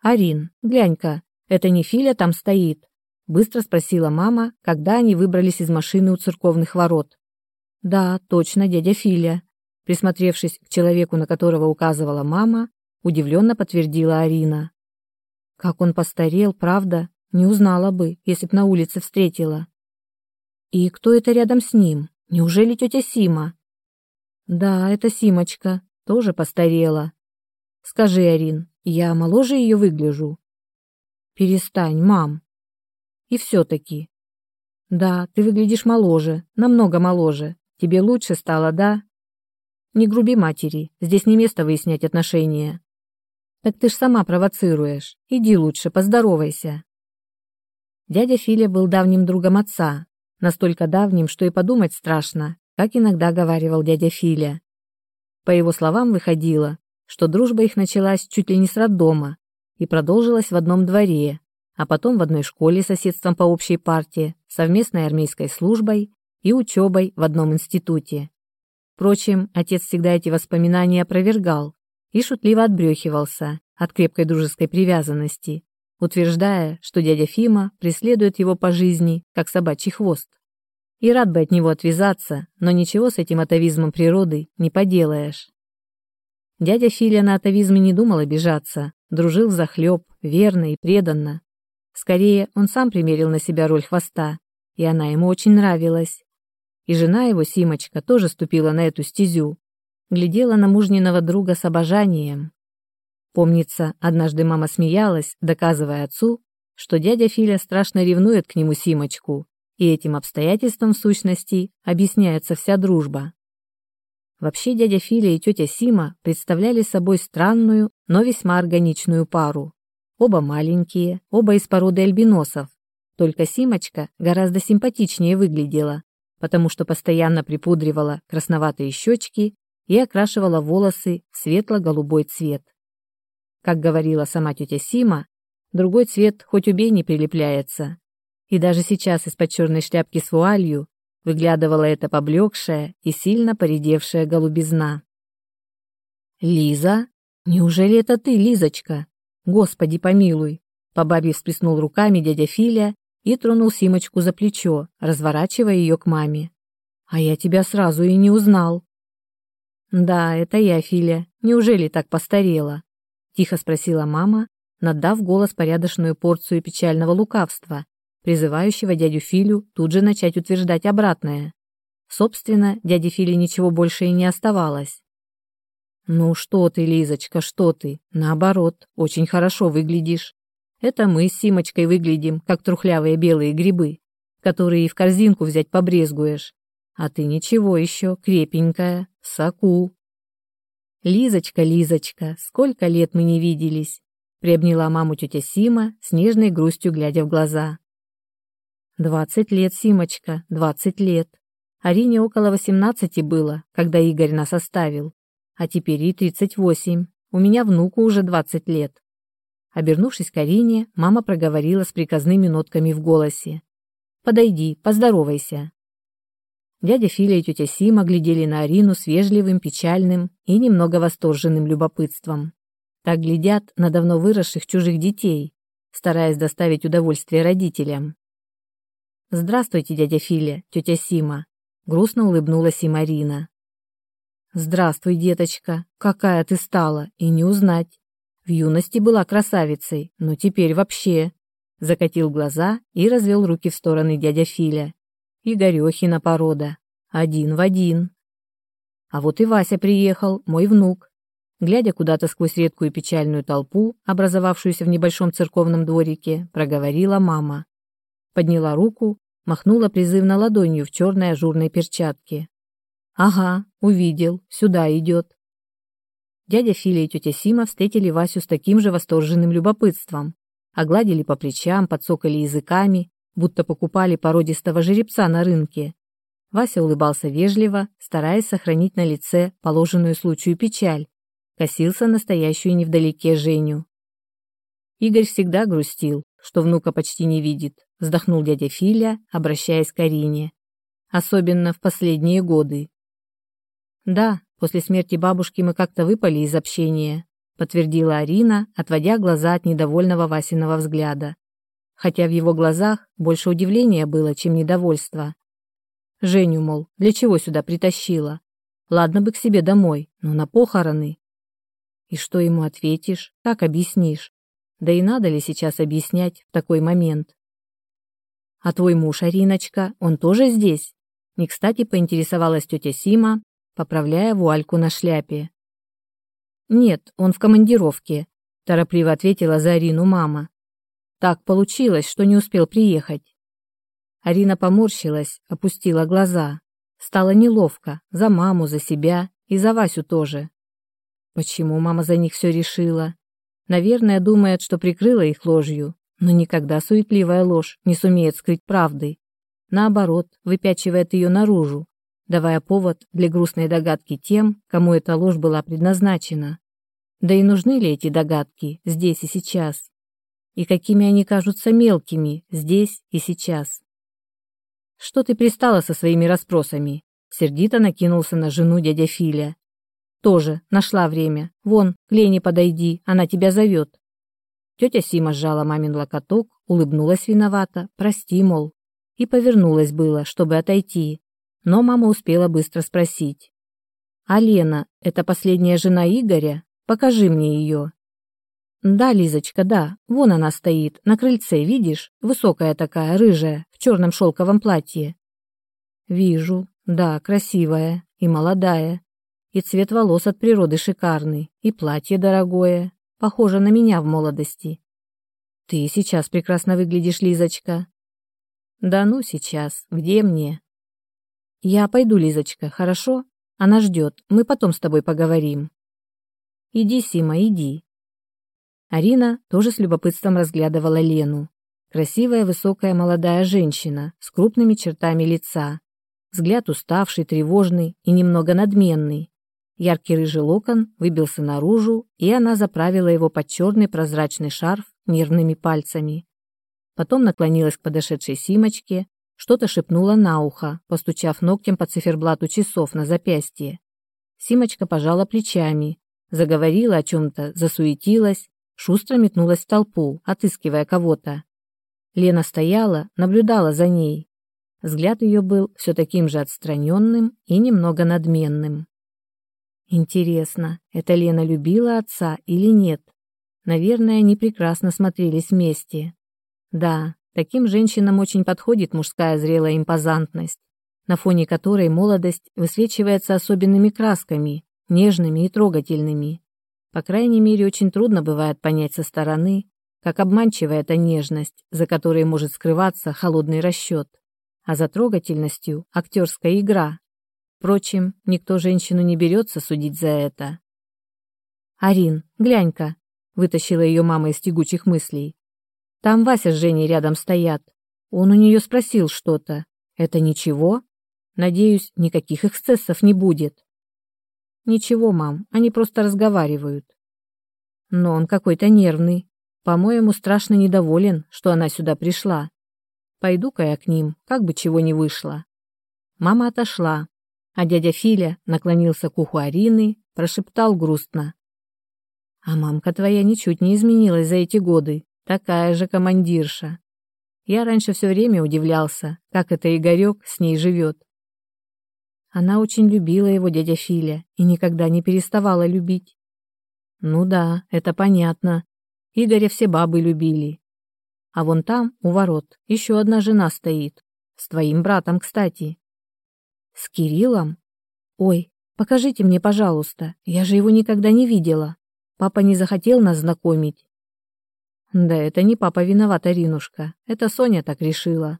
«Арин, глянь-ка, это не Филя там стоит?» Быстро спросила мама, когда они выбрались из машины у церковных ворот. «Да, точно, дядя Филя», присмотревшись к человеку, на которого указывала мама, удивленно подтвердила Арина. Как он постарел, правда? Не узнала бы, если б на улице встретила. И кто это рядом с ним? Неужели тетя Сима? Да, это Симочка, тоже постарела. Скажи, Арин, я моложе ее выгляжу? Перестань, мам. И все-таки. Да, ты выглядишь моложе, намного моложе. Тебе лучше стало, да? Не груби матери, здесь не место выяснять отношения. Так ты ж сама провоцируешь. Иди лучше, поздоровайся. Дядя Филя был давним другом отца, настолько давним, что и подумать страшно, как иногда говаривал дядя Филя. По его словам выходило, что дружба их началась чуть ли не с роддома и продолжилась в одном дворе, а потом в одной школе соседством по общей партии, совместной армейской службой и учебой в одном институте. Впрочем, отец всегда эти воспоминания опровергал, и шутливо отбрехивался от крепкой дружеской привязанности, утверждая, что дядя Фима преследует его по жизни, как собачий хвост. И рад бы от него отвязаться, но ничего с этим атовизмом природы не поделаешь. Дядя Филя на атовизме не думал обижаться, дружил захлеб, верно и преданно. Скорее, он сам примерил на себя роль хвоста, и она ему очень нравилась. И жена его, Симочка, тоже ступила на эту стезю, глядела на мужниного друга с обожанием. Помнится, однажды мама смеялась, доказывая отцу, что дядя Филя страшно ревнует к нему Симочку, и этим обстоятельством в сущности объясняется вся дружба. Вообще дядя Филя и тетя Сима представляли собой странную, но весьма органичную пару. Оба маленькие, оба из породы альбиносов, только Симочка гораздо симпатичнее выглядела, потому что постоянно припудривала красноватые щечки и окрашивала волосы в светло-голубой цвет. Как говорила сама тетя Сима, другой цвет хоть убей не прилепляется. И даже сейчас из-под черной шляпки с вуалью выглядывала эта поблекшая и сильно поредевшая голубизна. «Лиза? Неужели это ты, Лизочка? Господи помилуй!» По бабе всплеснул руками дядя Филя и тронул Симочку за плечо, разворачивая ее к маме. «А я тебя сразу и не узнал». «Да, это я, Филя. Неужели так постарела?» — тихо спросила мама, надав голос порядочную порцию печального лукавства, призывающего дядю Филю тут же начать утверждать обратное. Собственно, дяде Филе ничего больше и не оставалось. «Ну что ты, Лизочка, что ты? Наоборот, очень хорошо выглядишь. Это мы с Симочкой выглядим, как трухлявые белые грибы, которые и в корзинку взять побрезгуешь. А ты ничего еще, крепенькая, соку. Лизочка, Лизочка, сколько лет мы не виделись, приобняла маму тетя Сима с нежной грустью глядя в глаза. Двадцать лет, Симочка, двадцать лет. Арине около восемнадцати было, когда Игорь нас оставил. А теперь и тридцать восемь. У меня внуку уже двадцать лет. Обернувшись к Арине, мама проговорила с приказными нотками в голосе. «Подойди, поздоровайся». Дядя Филя и тетя Сима глядели на Арину с вежливым, печальным и немного восторженным любопытством. Так глядят на давно выросших чужих детей, стараясь доставить удовольствие родителям. «Здравствуйте, дядя Филя, тетя Сима», — грустно улыбнулась им Арина. «Здравствуй, деточка, какая ты стала, и не узнать. В юности была красавицей, но теперь вообще...» Закатил глаза и развел руки в стороны дядя Филя. Игорехина порода. Один в один. А вот и Вася приехал, мой внук. Глядя куда-то сквозь редкую печальную толпу, образовавшуюся в небольшом церковном дворике, проговорила мама. Подняла руку, махнула призывно ладонью в черной ажурной перчатке. «Ага, увидел, сюда идет». Дядя Филя и тетя Сима встретили Васю с таким же восторженным любопытством, огладили по плечам, подсокали языками будто покупали породистого жеребца на рынке. Вася улыбался вежливо, стараясь сохранить на лице положенную случаю печаль, косился настоящую невдалеке Женю. Игорь всегда грустил, что внука почти не видит, вздохнул дядя Филя, обращаясь к Арине. Особенно в последние годы. Да, после смерти бабушки мы как-то выпали из общения, подтвердила Арина, отводя глаза от недовольного Васиного взгляда. Хотя в его глазах больше удивления было, чем недовольства. Женю, мол, для чего сюда притащила? Ладно бы к себе домой, но на похороны. И что ему ответишь? Как объяснишь? Да и надо ли сейчас объяснять в такой момент? А твой муж, Ариночка, он тоже здесь? Не кстати поинтересовалась тетя Сима, поправляя вуальку на шляпе. Нет, он в командировке, торопливо ответила за Арину мама. Так получилось, что не успел приехать. Арина поморщилась, опустила глаза. Стало неловко за маму, за себя и за Васю тоже. Почему мама за них все решила? Наверное, думает, что прикрыла их ложью, но никогда суетливая ложь не сумеет скрыть правды. Наоборот, выпячивает ее наружу, давая повод для грустной догадки тем, кому эта ложь была предназначена. Да и нужны ли эти догадки здесь и сейчас? И какими они кажутся мелкими здесь и сейчас? Что ты пристала со своими расспросами? Сердито накинулся на жену дядя Филя. Тоже нашла время. Вон, к Лене подойди, она тебя зовет. Тетя Сима сжала мамин локоток, улыбнулась виновата, прости, мол, и повернулась было, чтобы отойти. Но мама успела быстро спросить. «А Лена, это последняя жена Игоря? Покажи мне ее». «Да, Лизочка, да, вон она стоит, на крыльце, видишь? Высокая такая, рыжая, в черном шелковом платье». «Вижу, да, красивая и молодая. И цвет волос от природы шикарный, и платье дорогое, похоже на меня в молодости». «Ты сейчас прекрасно выглядишь, Лизочка». «Да ну сейчас, где мне?» «Я пойду, Лизочка, хорошо? Она ждет, мы потом с тобой поговорим». «Иди, Сима, иди», Арина тоже с любопытством разглядывала Лену. Красивая высокая молодая женщина с крупными чертами лица. Взгляд уставший, тревожный и немного надменный. Яркий рыжий локон выбился наружу, и она заправила его под черный прозрачный шарф нервными пальцами. Потом наклонилась к подошедшей Симочке, что-то шепнула на ухо, постучав ногтем по циферблату часов на запястье. Симочка пожала плечами, заговорила о чем-то, засуетилась, шустро метнулась в толпу, отыскивая кого-то. Лена стояла, наблюдала за ней. Взгляд ее был все таким же отстраненным и немного надменным. Интересно, эта Лена любила отца или нет? Наверное, они прекрасно смотрелись вместе. Да, таким женщинам очень подходит мужская зрелая импозантность, на фоне которой молодость высвечивается особенными красками, нежными и трогательными. По крайней мере, очень трудно бывает понять со стороны, как обманчива эта нежность, за которой может скрываться холодный расчет, а за трогательностью – актерская игра. Впрочем, никто женщину не берется судить за это. «Арин, глянь-ка», – вытащила ее мама из тягучих мыслей. «Там Вася с Женей рядом стоят. Он у нее спросил что-то. Это ничего? Надеюсь, никаких эксцессов не будет». Ничего, мам, они просто разговаривают. Но он какой-то нервный. По-моему, страшно недоволен, что она сюда пришла. Пойду-ка я к ним, как бы чего не вышло. Мама отошла, а дядя Филя наклонился к уху Арины, прошептал грустно. А мамка твоя ничуть не изменилась за эти годы, такая же командирша. Я раньше все время удивлялся, как это Игорек с ней живет. Она очень любила его дядя Филя и никогда не переставала любить. Ну да, это понятно. Игоря все бабы любили. А вон там, у ворот, еще одна жена стоит. С твоим братом, кстати. С Кириллом? Ой, покажите мне, пожалуйста. Я же его никогда не видела. Папа не захотел нас знакомить. Да это не папа виноват, Аринушка. Это Соня так решила.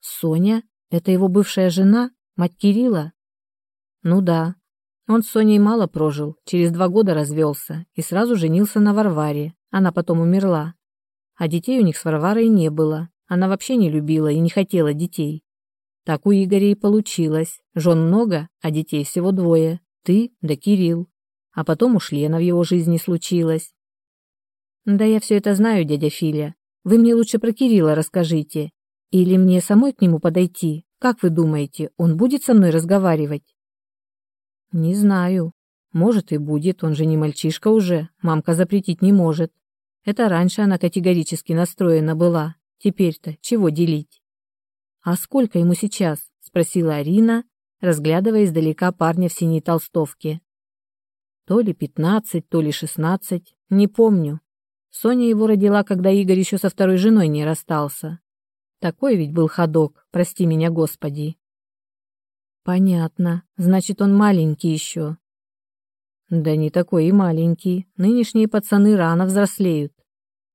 Соня? Это его бывшая жена? Мать Кирилла? Ну да. Он с Соней мало прожил, через два года развелся и сразу женился на Варваре. Она потом умерла. А детей у них с Варварой не было. Она вообще не любила и не хотела детей. Так у Игоря и получилось. Жен много, а детей всего двое. Ты да Кирилл. А потом уж Лена в его жизни случилась. Да я все это знаю, дядя Филя. Вы мне лучше про Кирилла расскажите. Или мне самой к нему подойти? Как вы думаете, он будет со мной разговаривать? Не знаю. Может и будет, он же не мальчишка уже, мамка запретить не может. Это раньше она категорически настроена была. Теперь-то чего делить? А сколько ему сейчас? спросила Арина, разглядывая издалека парня в синей толстовке. То ли пятнадцать, то ли шестнадцать, не помню. Соня его родила, когда Игорь еще со второй женой не расстался. Такой ведь был ходок, прости меня, Господи. Понятно, значит, он маленький еще. Да не такой и маленький. Нынешние пацаны рано взрослеют.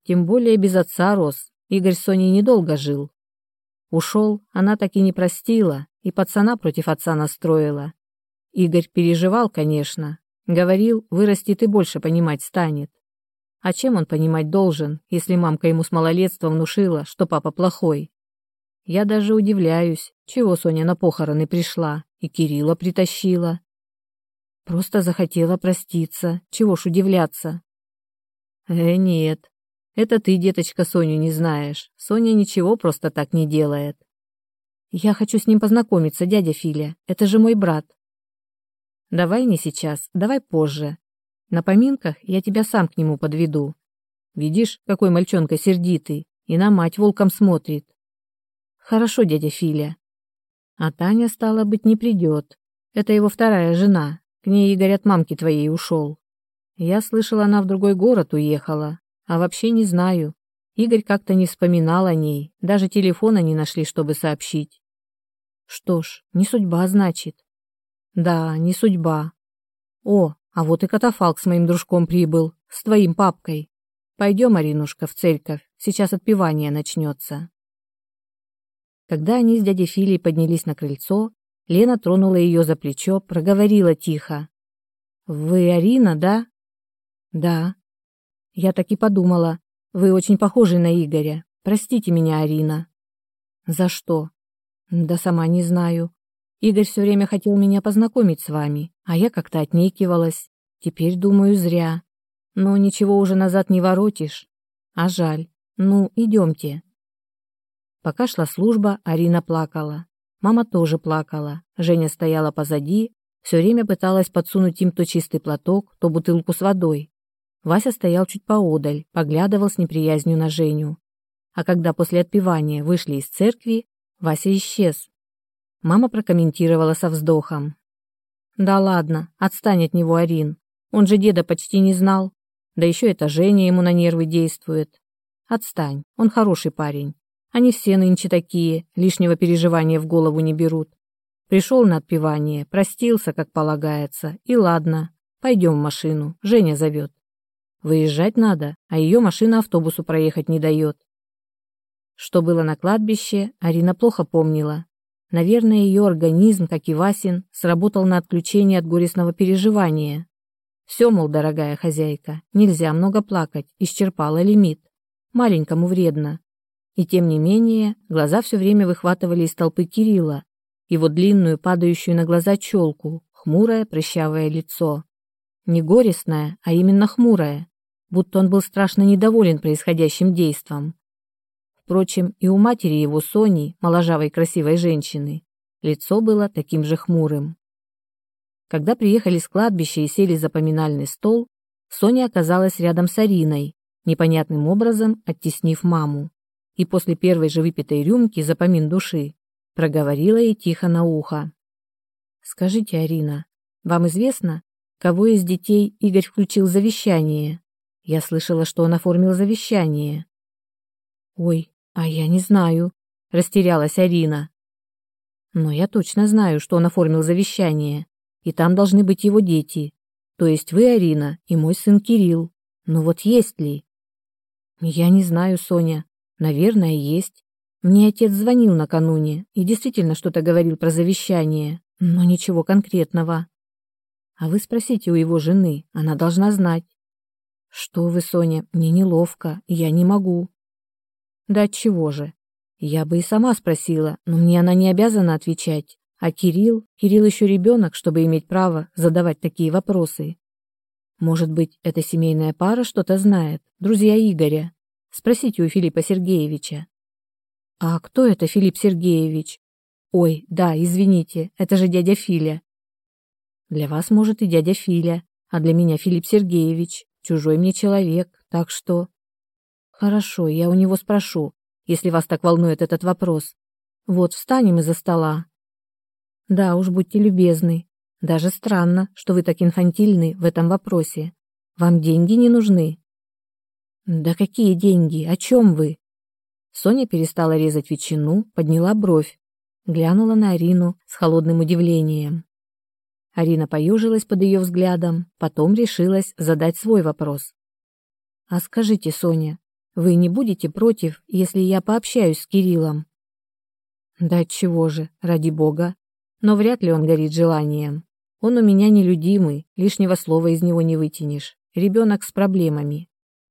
Тем более без отца рос. Игорь с Соней недолго жил. Ушел, она так и не простила, и пацана против отца настроила. Игорь переживал, конечно. Говорил, вырастет и больше понимать станет. А чем он понимать должен, если мамка ему с малолетства внушила, что папа плохой? Я даже удивляюсь, чего Соня на похороны пришла и Кирилла притащила. Просто захотела проститься, чего ж удивляться. Э, нет, это ты, деточка, Соню не знаешь. Соня ничего просто так не делает. Я хочу с ним познакомиться, дядя Филя. Это же мой брат. Давай не сейчас, давай позже. На поминках я тебя сам к нему подведу. Видишь, какой мальчонка сердитый, и на мать волком смотрит. Хорошо, дядя Филя. А Таня, стало быть, не придет. Это его вторая жена. К ней Игорь от мамки твоей ушел. Я слышала, она в другой город уехала. А вообще не знаю. Игорь как-то не вспоминал о ней. Даже телефона не нашли, чтобы сообщить. Что ж, не судьба, значит. Да, не судьба. О, а вот и катафалк с моим дружком прибыл, с твоим папкой. Пойдем, Аринушка, в церковь, сейчас отпевание начнется. Когда они с дядей Филей поднялись на крыльцо, Лена тронула ее за плечо, проговорила тихо. «Вы Арина, да?» «Да». «Я так и подумала. Вы очень похожи на Игоря. Простите меня, Арина». «За что?» Да сама не знаю. Игорь все время хотел меня познакомить с вами, а я как-то отнекивалась. Теперь, думаю, зря. Но ничего уже назад не воротишь. А жаль. Ну, идемте. Пока шла служба, Арина плакала. Мама тоже плакала. Женя стояла позади, все время пыталась подсунуть им то чистый платок, то бутылку с водой. Вася стоял чуть поодаль, поглядывал с неприязнью на Женю. А когда после отпевания вышли из церкви, Вася исчез. Мама прокомментировала со вздохом. «Да ладно, отстань от него, Арин. Он же деда почти не знал. Да еще это Женя ему на нервы действует. Отстань, он хороший парень. Они все нынче такие, лишнего переживания в голову не берут. Пришел на отпевание, простился, как полагается, и ладно. Пойдем в машину, Женя зовет. Выезжать надо, а ее машина автобусу проехать не дает. Что было на кладбище, Арина плохо помнила. Наверное, ее организм, как и Васин, сработал на отключение от горестного переживания. Все, мол, дорогая хозяйка, нельзя много плакать, исчерпала лимит. Маленькому вредно. И тем не менее, глаза все время выхватывали из толпы Кирилла, его длинную, падающую на глаза челку, хмурое, прыщавое лицо. Не горестное, а именно хмурое, будто он был страшно недоволен происходящим действом. Впрочем, и у матери его Сони, моложавой красивой женщины, лицо было таким же хмурым. Когда приехали с кладбища и сели за поминальный стол, Соня оказалась рядом с Ариной, непонятным образом оттеснив маму, и после первой же выпитой рюмки за помин души проговорила ей тихо на ухо. «Скажите, Арина, вам известно, кого из детей Игорь включил в завещание? Я слышала, что он оформил завещание». «Ой, «А я не знаю», — растерялась Арина. «Но я точно знаю, что он оформил завещание, и там должны быть его дети, то есть вы, Арина, и мой сын Кирилл. Но вот есть ли?» «Я не знаю, Соня. Наверное, есть. Мне отец звонил накануне и действительно что-то говорил про завещание, но ничего конкретного. А вы спросите у его жены, она должна знать». «Что вы, Соня, мне неловко, я не могу». Да чего же? Я бы и сама спросила, но мне она не обязана отвечать. А Кирилл, Кирилл еще ребенок, чтобы иметь право задавать такие вопросы. Может быть, эта семейная пара что-то знает, друзья Игоря. Спросите у Филиппа Сергеевича. А кто это Филипп Сергеевич? Ой, да, извините, это же дядя Филя. Для вас, может, и дядя Филя, а для меня Филипп Сергеевич, чужой мне человек, так что... Хорошо, я у него спрошу, если вас так волнует этот вопрос. Вот, встанем из-за стола. Да уж, будьте любезны. Даже странно, что вы так инфантильны в этом вопросе. Вам деньги не нужны? Да какие деньги? О чем вы? Соня перестала резать ветчину, подняла бровь, глянула на Арину с холодным удивлением. Арина поежилась под ее взглядом, потом решилась задать свой вопрос. «А скажите, Соня, вы не будете против, если я пообщаюсь с Кириллом?» «Да чего же, ради бога. Но вряд ли он горит желанием. Он у меня нелюдимый, лишнего слова из него не вытянешь. Ребенок с проблемами.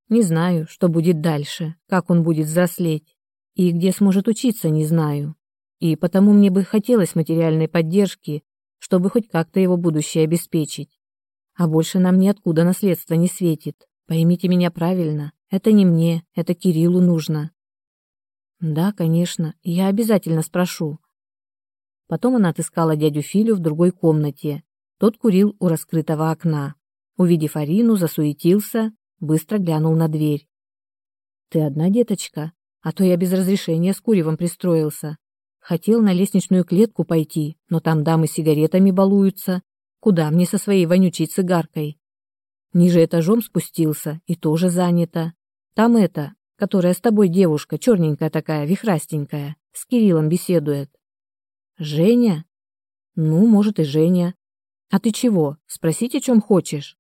Не знаю, что будет дальше, как он будет взрослеть. И где сможет учиться, не знаю. И потому мне бы хотелось материальной поддержки, чтобы хоть как-то его будущее обеспечить. А больше нам ниоткуда наследство не светит. Поймите меня правильно, это не мне, это Кириллу нужно. Да, конечно, я обязательно спрошу. Потом она отыскала дядю Филю в другой комнате. Тот курил у раскрытого окна. Увидев Арину, засуетился, быстро глянул на дверь. «Ты одна, деточка?» а то я без разрешения с куревом пристроился. Хотел на лестничную клетку пойти, но там дамы сигаретами балуются. Куда мне со своей вонючей цигаркой? Ниже этажом спустился, и тоже занято. Там это, которая с тобой девушка, черненькая такая, вихрастенькая, с Кириллом беседует. Женя? Ну, может, и Женя. А ты чего? Спросить, о чем хочешь?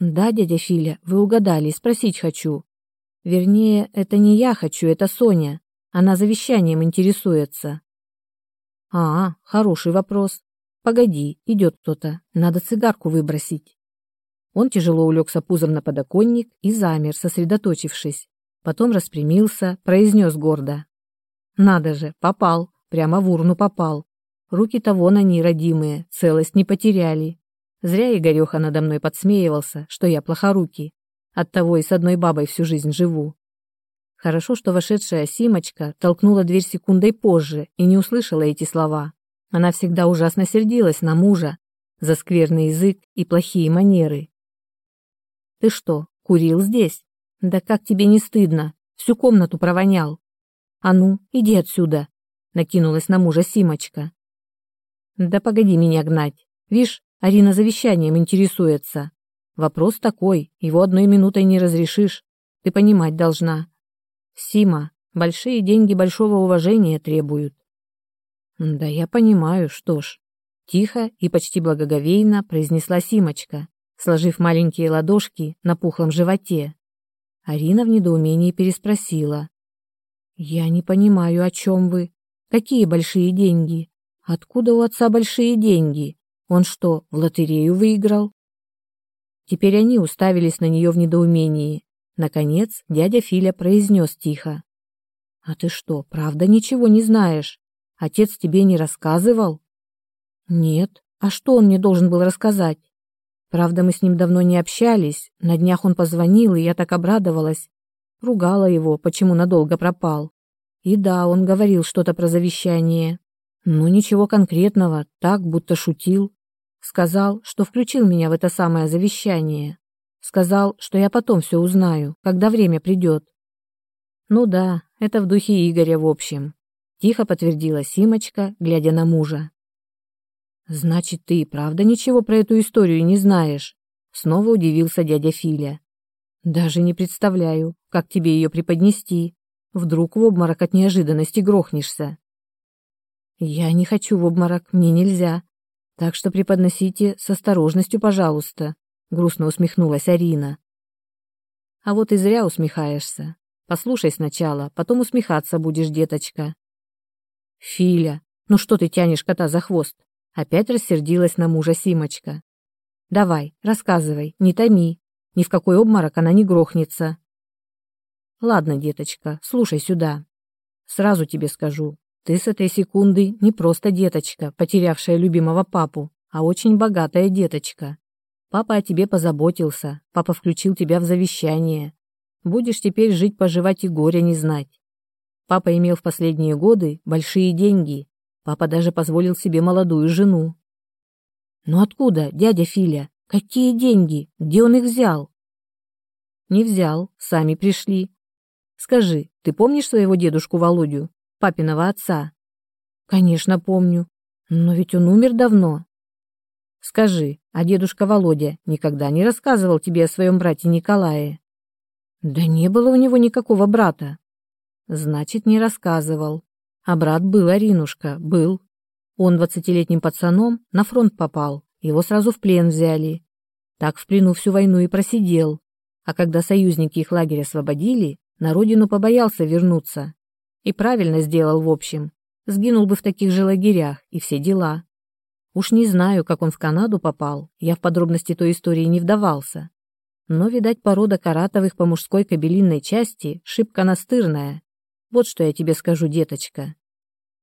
Да, дядя Филя, вы угадали, спросить хочу. Вернее, это не я хочу, это Соня. Она завещанием интересуется. А, хороший вопрос. Погоди, идет кто-то. Надо цигарку выбросить. Он тяжело улегся пузом на подоконник и замер, сосредоточившись. Потом распрямился, произнес гордо. Надо же, попал, прямо в урну попал. Руки-то вон они, родимые, целость не потеряли. Зря Игореха надо мной подсмеивался, что я плохорукий. Оттого и с одной бабой всю жизнь живу. Хорошо, что вошедшая Симочка толкнула дверь секундой позже и не услышала эти слова. Она всегда ужасно сердилась на мужа за скверный язык и плохие манеры. «Ты что, курил здесь? Да как тебе не стыдно? Всю комнату провонял. А ну, иди отсюда!» накинулась на мужа Симочка. «Да погоди меня гнать. Вишь, Арина завещанием интересуется. Вопрос такой, его одной минутой не разрешишь. Ты понимать должна. Сима, большие деньги большого уважения требуют. Да я понимаю, что ж. Тихо и почти благоговейно произнесла Симочка, сложив маленькие ладошки на пухлом животе. Арина в недоумении переспросила. «Я не понимаю, о чем вы. Какие большие деньги? Откуда у отца большие деньги? Он что, в лотерею выиграл?» Теперь они уставились на нее в недоумении. Наконец, дядя Филя произнес тихо. «А ты что, правда ничего не знаешь? Отец тебе не рассказывал?» «Нет. А что он мне должен был рассказать? Правда, мы с ним давно не общались. На днях он позвонил, и я так обрадовалась. Ругала его, почему надолго пропал. И да, он говорил что-то про завещание. Но ничего конкретного, так, будто шутил. Сказал, что включил меня в это самое завещание. Сказал, что я потом все узнаю, когда время придет. Ну да, это в духе Игоря в общем. Тихо подтвердила Симочка, глядя на мужа. Значит, ты и правда ничего про эту историю не знаешь? Снова удивился дядя Филя. Даже не представляю, как тебе ее преподнести. Вдруг в обморок от неожиданности грохнешься. Я не хочу в обморок, мне нельзя, так что преподносите с осторожностью, пожалуйста, грустно усмехнулась Арина. А вот и зря усмехаешься. Послушай сначала, потом усмехаться будешь, деточка. Филя, ну что ты тянешь кота за хвост? Опять рассердилась на мужа Симочка. Давай, рассказывай, не томи. Ни в какой обморок она не грохнется. Ладно, деточка, слушай сюда. Сразу тебе скажу, ты с этой секунды не просто деточка, потерявшая любимого папу, а очень богатая деточка. Папа о тебе позаботился, папа включил тебя в завещание. Будешь теперь жить-поживать и горя не знать. Папа имел в последние годы большие деньги. Папа даже позволил себе молодую жену. Но откуда, дядя Филя? Какие деньги? Где он их взял? Не взял, сами пришли. Скажи, ты помнишь своего дедушку Володю, папиного отца? Конечно, помню. Но ведь он умер давно. Скажи, а дедушка Володя никогда не рассказывал тебе о своем брате Николае? Да не было у него никакого брата. Значит, не рассказывал. А брат был, Аринушка, был. Он двадцатилетним пацаном на фронт попал, его сразу в плен взяли. Так в плену всю войну и просидел. А когда союзники их лагерь освободили, на родину побоялся вернуться. И правильно сделал в общем. Сгинул бы в таких же лагерях и все дела. Уж не знаю, как он в Канаду попал, я в подробности той истории не вдавался. Но, видать, порода каратовых по мужской кабелинной части шибко настырная. Вот что я тебе скажу, деточка.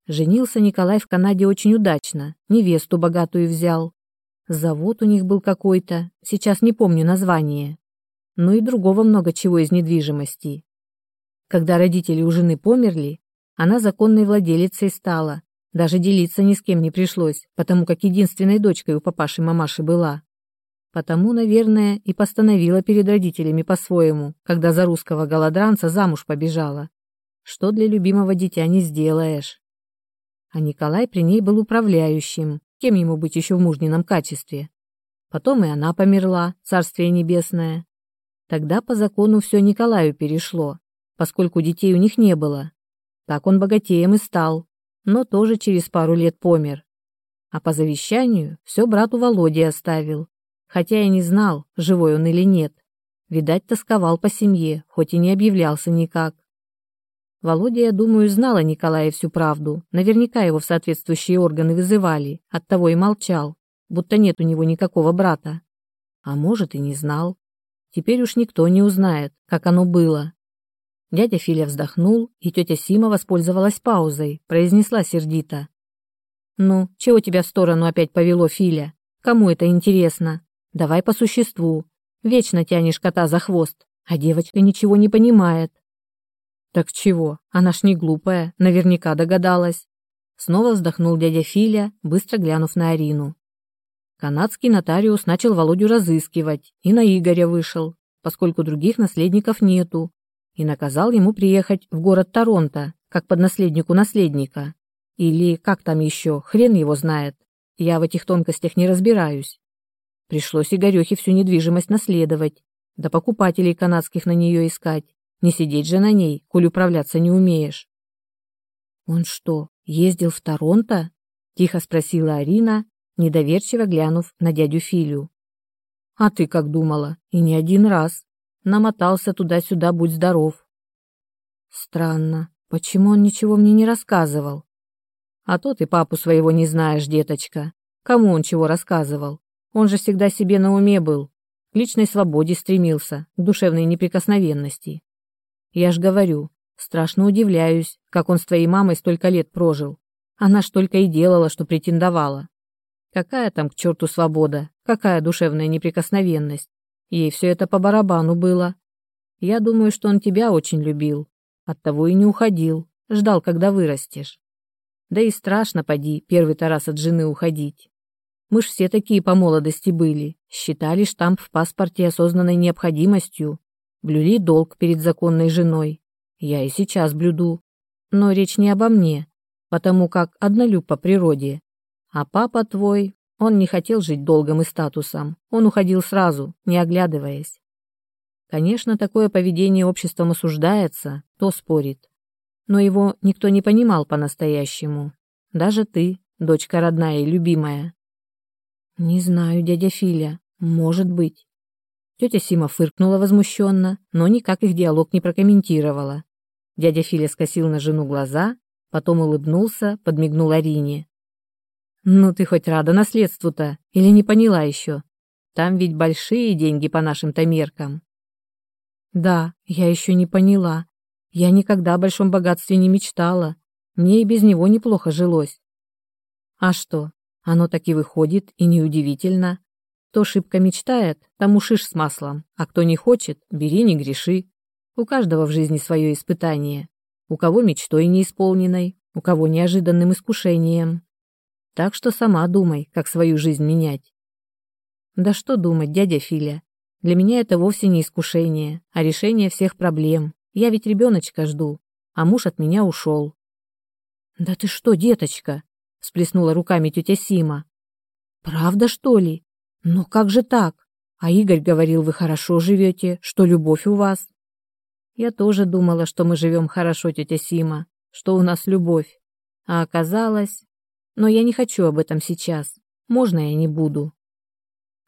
Женился Николай в Канаде очень удачно, невесту богатую взял. Завод у них был какой-то, сейчас не помню название. Ну и другого много чего из недвижимости. Когда родители у жены померли, она законной владелицей стала. Даже делиться ни с кем не пришлось, потому как единственной дочкой у папаши-мамаши была. Потому, наверное, и постановила перед родителями по-своему, когда за русского голодранца замуж побежала. Что для любимого дитя не сделаешь. А Николай при ней был управляющим, кем ему быть еще в мужнином качестве. Потом и она померла, царствие небесное. Тогда по закону все Николаю перешло, поскольку детей у них не было. Так он богатеем и стал, но тоже через пару лет помер. А по завещанию все брату Володе оставил, хотя я не знал, живой он или нет. Видать, тосковал по семье, хоть и не объявлялся никак. Володя, я думаю, знал о Николае всю правду. Наверняка его в соответствующие органы вызывали, оттого и молчал, будто нет у него никакого брата. А может, и не знал. Теперь уж никто не узнает, как оно было. Дядя Филя вздохнул, и тетя Сима воспользовалась паузой, произнесла сердито. «Ну, чего тебя в сторону опять повело, Филя? Кому это интересно? Давай по существу. Вечно тянешь кота за хвост, а девочка ничего не понимает. Так чего? Она ж не глупая, наверняка догадалась. Снова вздохнул дядя Филя, быстро глянув на Арину. Канадский нотариус начал Володю разыскивать и на Игоря вышел, поскольку других наследников нету, и наказал ему приехать в город Торонто, как под наследнику наследника. Или как там еще, хрен его знает. Я в этих тонкостях не разбираюсь. Пришлось Игорехе всю недвижимость наследовать, да покупателей канадских на нее искать. Не сидеть же на ней, коль управляться не умеешь. Он что, ездил в Торонто? Тихо спросила Арина, недоверчиво глянув на дядю Филю. А ты как думала? И не один раз. Намотался туда-сюда, будь здоров. Странно, почему он ничего мне не рассказывал? А то ты папу своего не знаешь, деточка. Кому он чего рассказывал? Он же всегда себе на уме был. К личной свободе стремился, к душевной неприкосновенности. Я ж говорю, страшно удивляюсь, как он с твоей мамой столько лет прожил. Она ж только и делала, что претендовала. Какая там к черту свобода, какая душевная неприкосновенность. Ей все это по барабану было. Я думаю, что он тебя очень любил. Оттого и не уходил, ждал, когда вырастешь. Да и страшно, поди, первый-то раз от жены уходить. Мы ж все такие по молодости были, считали штамп в паспорте осознанной необходимостью, блюли долг перед законной женой. Я и сейчас блюду. Но речь не обо мне, потому как однолюб по природе. А папа твой, он не хотел жить долгом и статусом. Он уходил сразу, не оглядываясь. Конечно, такое поведение обществом осуждается, то спорит. Но его никто не понимал по-настоящему. Даже ты, дочка родная и любимая. Не знаю, дядя Филя, может быть. Тетя Сима фыркнула возмущенно, но никак их диалог не прокомментировала. Дядя Филя скосил на жену глаза, потом улыбнулся, подмигнул Арине. «Ну ты хоть рада наследству-то? Или не поняла еще? Там ведь большие деньги по нашим-то меркам». «Да, я еще не поняла. Я никогда о большом богатстве не мечтала. Мне и без него неплохо жилось». «А что, оно так и выходит, и неудивительно. Кто шибко мечтает, тому шиш с маслом, а кто не хочет, бери, не греши. У каждого в жизни свое испытание. У кого мечтой неисполненной, у кого неожиданным искушением. Так что сама думай, как свою жизнь менять. Да что думать, дядя Филя. Для меня это вовсе не искушение, а решение всех проблем. Я ведь ребеночка жду, а муж от меня ушел. Да ты что, деточка? Сплеснула руками тетя Сима. Правда, что ли? Но как же так? А Игорь говорил, вы хорошо живете, что любовь у вас. Я тоже думала, что мы живем хорошо, тетя Сима, что у нас любовь. А оказалось... Но я не хочу об этом сейчас. Можно я не буду?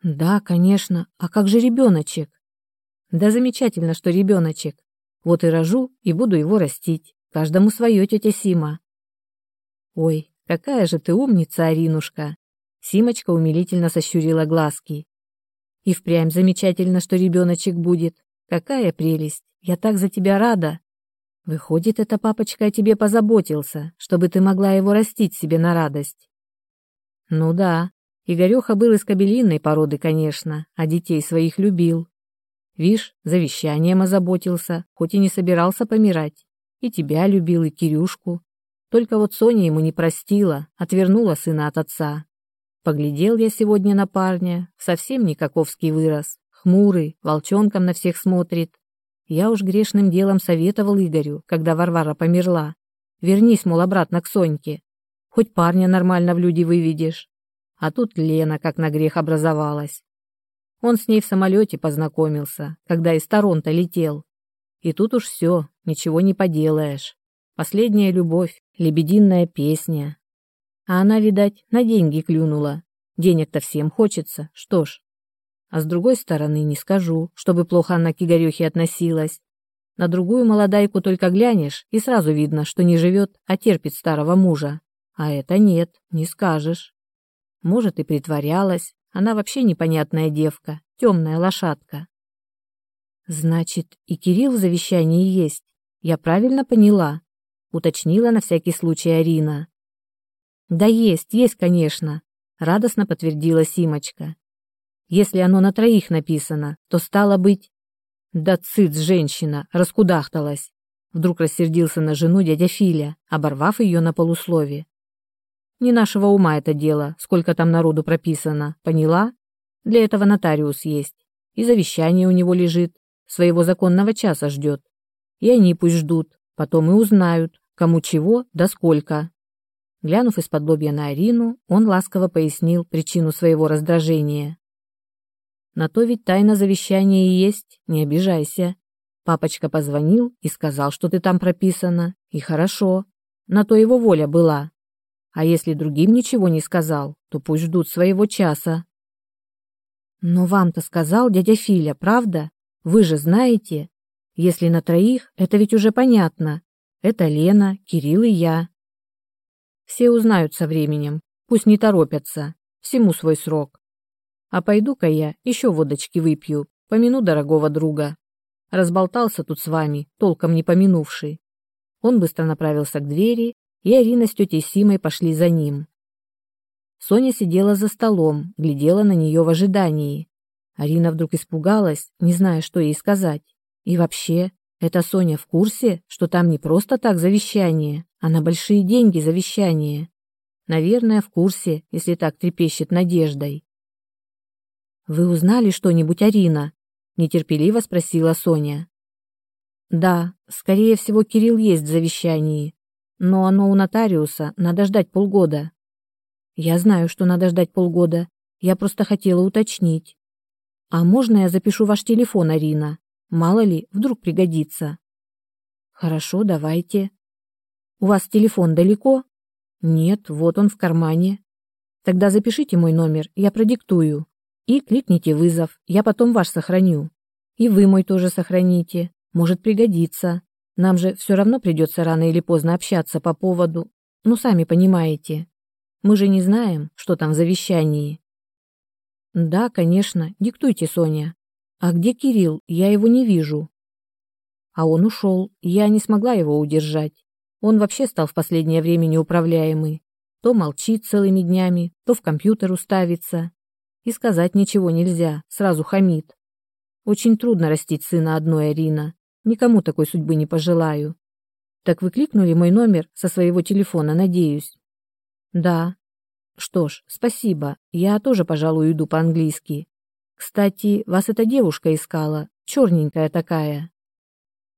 Да, конечно. А как же ребеночек? Да замечательно, что ребеночек. Вот и рожу, и буду его растить. Каждому свое, тетя Сима. Ой, какая же ты умница, Аринушка. Симочка умилительно сощурила глазки. И впрямь замечательно, что ребеночек будет. Какая прелесть. Я так за тебя рада. Выходит, эта папочка о тебе позаботился, чтобы ты могла его растить себе на радость. Ну да, Игореха был из кабелинной породы, конечно, а детей своих любил. Вишь, завещанием озаботился, хоть и не собирался помирать. И тебя любил, и Кирюшку. Только вот Соня ему не простила, отвернула сына от отца. Поглядел я сегодня на парня, совсем никаковский вырос, хмурый, волчонком на всех смотрит, я уж грешным делом советовал Игорю, когда Варвара померла. Вернись, мол, обратно к Соньке. Хоть парня нормально в люди выведешь. А тут Лена как на грех образовалась. Он с ней в самолете познакомился, когда из Торонто летел. И тут уж все, ничего не поделаешь. Последняя любовь, лебединая песня. А она, видать, на деньги клюнула. Денег-то всем хочется, что ж. А с другой стороны, не скажу, чтобы плохо она к Игорёхе относилась. На другую молодайку только глянешь, и сразу видно, что не живет, а терпит старого мужа. А это нет, не скажешь. Может, и притворялась. Она вообще непонятная девка, темная лошадка. Значит, и Кирилл в завещании есть. Я правильно поняла? Уточнила на всякий случай Арина. Да есть, есть, конечно, радостно подтвердила Симочка. Если оно на троих написано, то стало быть... Да цыц, женщина, раскудахталась. Вдруг рассердился на жену дядя Филя, оборвав ее на полуслове. Не нашего ума это дело, сколько там народу прописано, поняла? Для этого нотариус есть. И завещание у него лежит, своего законного часа ждет. И они пусть ждут, потом и узнают, кому чего да сколько. Глянув из-под лобья на Арину, он ласково пояснил причину своего раздражения. На то ведь тайна завещания и есть, не обижайся. Папочка позвонил и сказал, что ты там прописана, и хорошо. На то его воля была. А если другим ничего не сказал, то пусть ждут своего часа. Но вам-то сказал дядя Филя, правда? Вы же знаете. Если на троих, это ведь уже понятно. Это Лена, Кирилл и я. Все узнают со временем. Пусть не торопятся. Всему свой срок. А пойду-ка я еще водочки выпью, помяну дорогого друга. Разболтался тут с вами, толком не помянувший. Он быстро направился к двери, и Арина с тетей Симой пошли за ним. Соня сидела за столом, глядела на нее в ожидании. Арина вдруг испугалась, не зная, что ей сказать. И вообще, эта Соня в курсе, что там не просто так завещание, а на большие деньги завещание. Наверное, в курсе, если так трепещет надеждой. Вы узнали что-нибудь, Арина? нетерпеливо спросила Соня. Да, скорее всего, Кирилл есть в завещании, но оно у нотариуса, надо ждать полгода. Я знаю, что надо ждать полгода. Я просто хотела уточнить. А можно я запишу ваш телефон, Арина? Мало ли, вдруг пригодится. Хорошо, давайте. У вас телефон далеко? Нет, вот он в кармане. Тогда запишите мой номер, я продиктую. И кликните вызов, я потом ваш сохраню. И вы мой тоже сохраните, может пригодится. Нам же все равно придется рано или поздно общаться по поводу... Ну, сами понимаете. Мы же не знаем, что там в завещании. Да, конечно, диктуйте, Соня. А где Кирилл? Я его не вижу. А он ушел, я не смогла его удержать. Он вообще стал в последнее время неуправляемый. То молчит целыми днями, то в компьютер уставится. И сказать ничего нельзя, сразу хамит. Очень трудно растить сына одной, Арина. Никому такой судьбы не пожелаю. Так вы кликнули мой номер со своего телефона, надеюсь? Да. Что ж, спасибо. Я тоже, пожалуй, иду по-английски. Кстати, вас эта девушка искала, черненькая такая.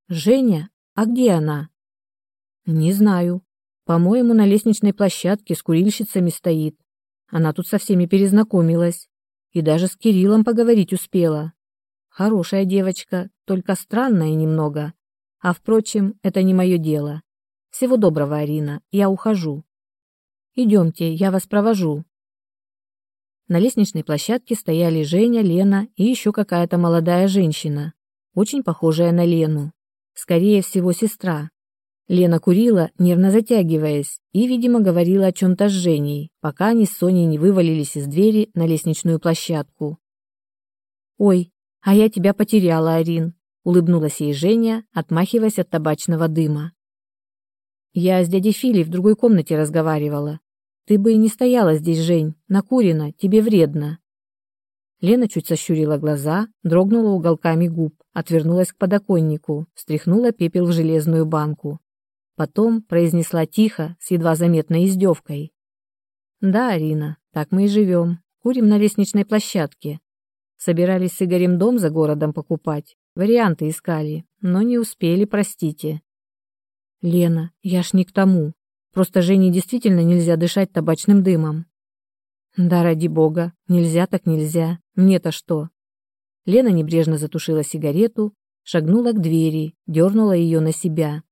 Женя? А где она? Не знаю. По-моему, на лестничной площадке с курильщицами стоит. Она тут со всеми перезнакомилась. И даже с Кириллом поговорить успела. Хорошая девочка, только странная немного. А впрочем, это не мое дело. Всего доброго, Арина, я ухожу. Идемте, я вас провожу. На лестничной площадке стояли Женя, Лена и еще какая-то молодая женщина, очень похожая на Лену. Скорее всего, сестра. Лена курила, нервно затягиваясь, и, видимо, говорила о чем-то с Женей, пока они с Соней не вывалились из двери на лестничную площадку. «Ой, а я тебя потеряла, Арин», — улыбнулась ей Женя, отмахиваясь от табачного дыма. «Я с дядей Филей в другой комнате разговаривала. Ты бы и не стояла здесь, Жень, накурена, тебе вредно. Лена чуть сощурила глаза, дрогнула уголками губ, отвернулась к подоконнику, стряхнула пепел в железную банку. Потом произнесла тихо, с едва заметной издевкой. «Да, Арина, так мы и живем. Курим на лестничной площадке. Собирались с Игорем дом за городом покупать. Варианты искали, но не успели, простите». «Лена, я ж не к тому. Просто Жене действительно нельзя дышать табачным дымом. Да ради бога, нельзя так нельзя. Мне-то что? Лена небрежно затушила сигарету, шагнула к двери, дернула ее на себя.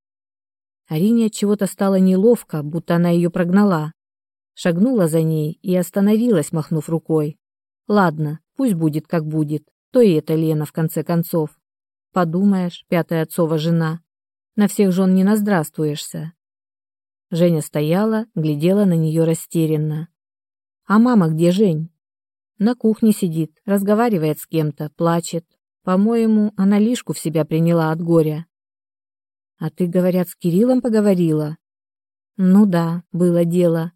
Арине от чего-то стало неловко, будто она ее прогнала. Шагнула за ней и остановилась, махнув рукой. Ладно, пусть будет как будет. То и это Лена в конце концов. Подумаешь, пятая отцова жена. На всех жен не наздравствуешься. Женя стояла, глядела на нее растерянно. «А мама где, Жень?» «На кухне сидит, разговаривает с кем-то, плачет. По-моему, она лишку в себя приняла от горя». «А ты, говорят, с Кириллом поговорила?» «Ну да, было дело.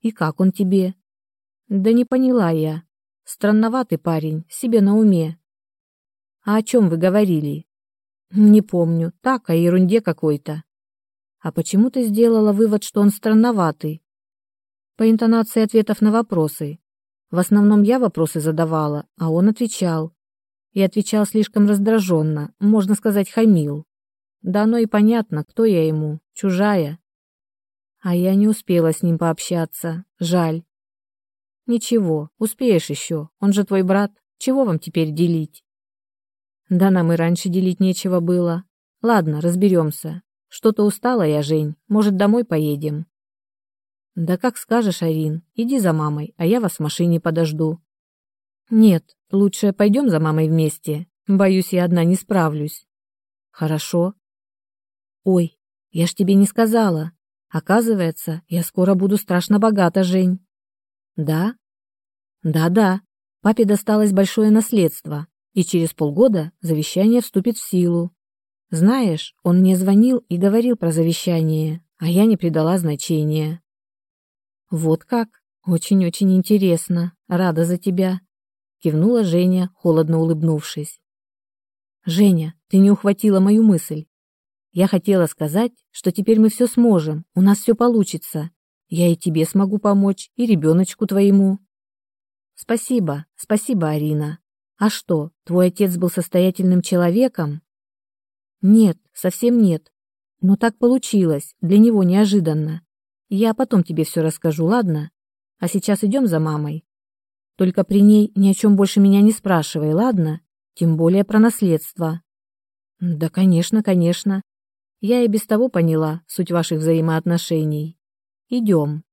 И как он тебе?» «Да не поняла я. Странноватый парень, себе на уме». «А о чем вы говорили?» «Не помню. Так, о ерунде какой-то». «А почему ты сделала вывод, что он странноватый?» по интонации ответов на вопросы. В основном я вопросы задавала, а он отвечал. И отвечал слишком раздраженно, можно сказать, хамил. Да оно и понятно, кто я ему, чужая. А я не успела с ним пообщаться, жаль. Ничего, успеешь еще, он же твой брат, чего вам теперь делить? Да нам и раньше делить нечего было. Ладно, разберемся. Что-то устала я, Жень, может, домой поедем? Да как скажешь, Арин. Иди за мамой, а я вас в машине подожду. Нет, лучше пойдем за мамой вместе. Боюсь, я одна не справлюсь. Хорошо. Ой, я ж тебе не сказала. Оказывается, я скоро буду страшно богата, Жень. Да? Да-да. Папе досталось большое наследство, и через полгода завещание вступит в силу. Знаешь, он мне звонил и говорил про завещание, а я не придала значения. Вот как? Очень-очень интересно. Рада за тебя, кивнула Женя, холодно улыбнувшись. Женя, ты не ухватила мою мысль. Я хотела сказать, что теперь мы все сможем, у нас все получится. Я и тебе смогу помочь, и ребеночку твоему. Спасибо, спасибо, Арина. А что, твой отец был состоятельным человеком? Нет, совсем нет. Но так получилось, для него неожиданно. Я потом тебе все расскажу, ладно? А сейчас идем за мамой. Только при ней ни о чем больше меня не спрашивай, ладно? Тем более про наследство. Да, конечно, конечно. Я и без того поняла суть ваших взаимоотношений. Идем.